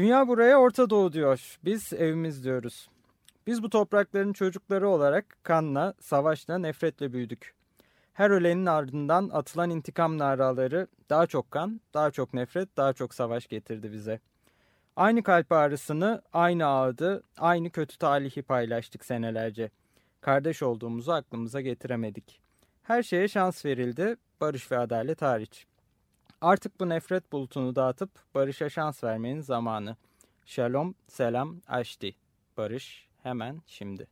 Dünya buraya Orta Doğu diyor. Biz evimiz diyoruz. Biz bu toprakların çocukları olarak kanla, savaşla, nefretle büyüdük. Her ölenin ardından atılan intikam naraları daha çok kan, daha çok nefret, daha çok savaş getirdi bize. Aynı kalp ağrısını, aynı ağdı, aynı kötü talihi paylaştık senelerce. Kardeş olduğumuzu aklımıza getiremedik. Her şeye şans verildi, barış ve adalet hariç. Artık bu nefret bulutunu dağıtıp barışa şans vermenin zamanı. Shalom, selam, aşti. Barış hemen şimdi.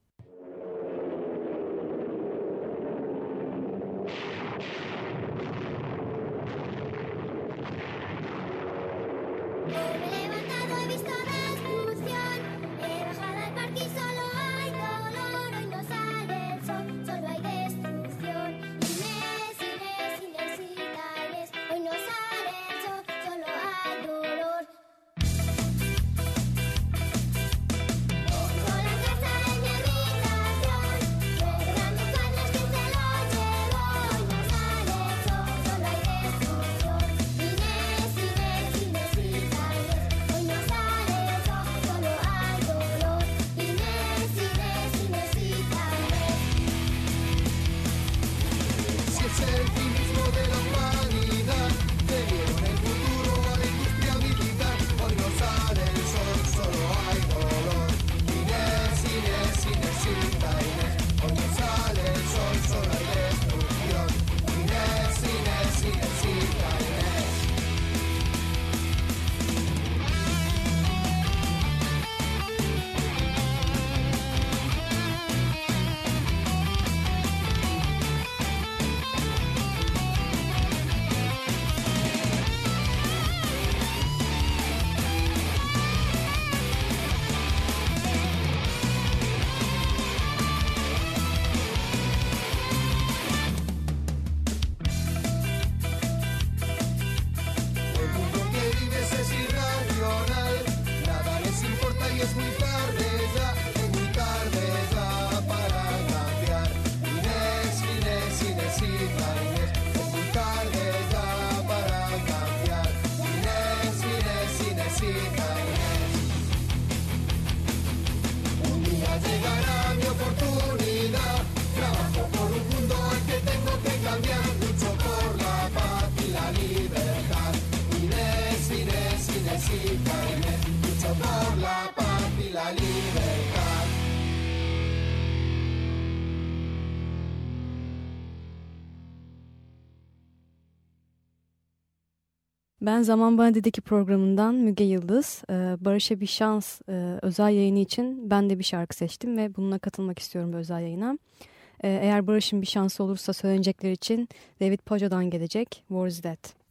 Ben Zaman Bana Dediki programından Müge Yıldız. Ee, Barış'a bir şans e, özel yayını için ben de bir şarkı seçtim ve bununla katılmak istiyorum özel yayına. Ee, eğer Barış'ın bir şansı olursa söylenecekler için David Poja'dan gelecek War is Dead.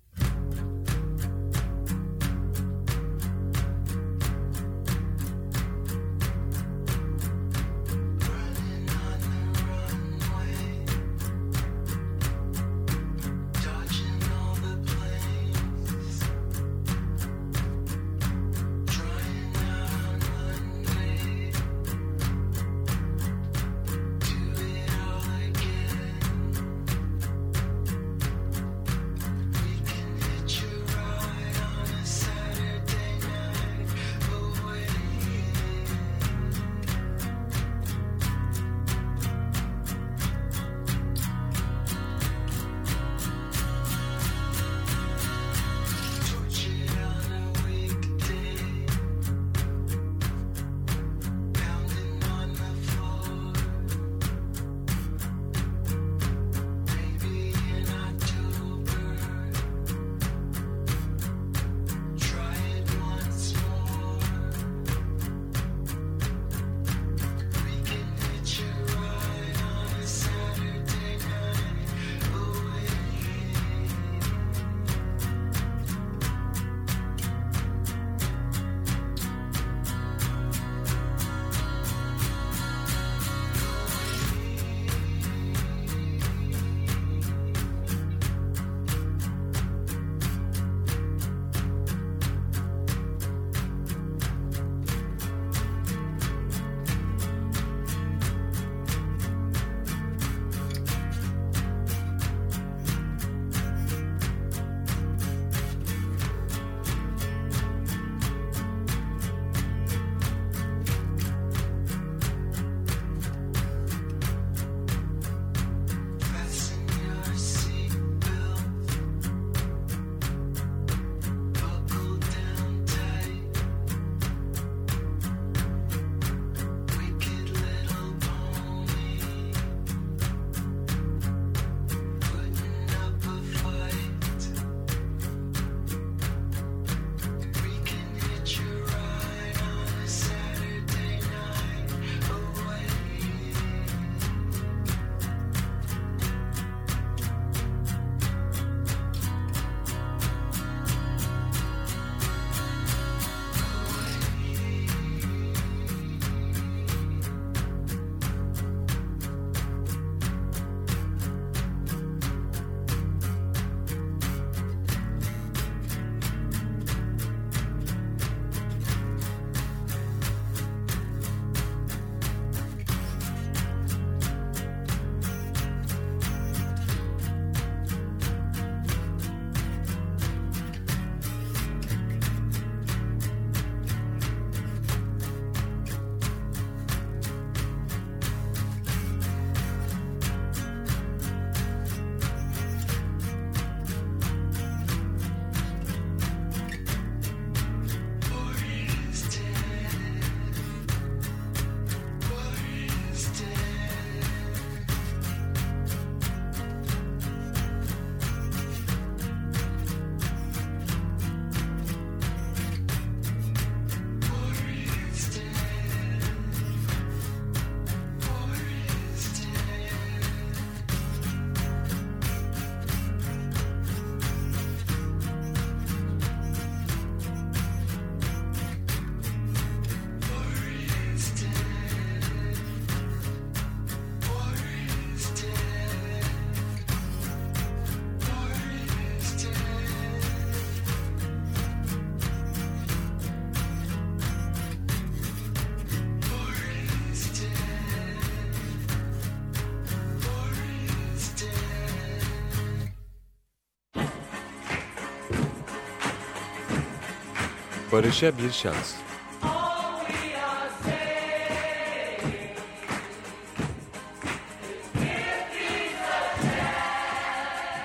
Barış'a bir şans.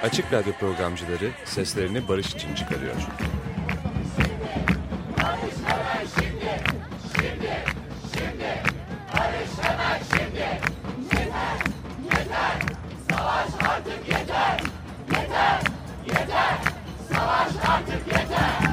Açık Radyo programcıları seslerini barış için çıkarıyor. Savaş artık yeter!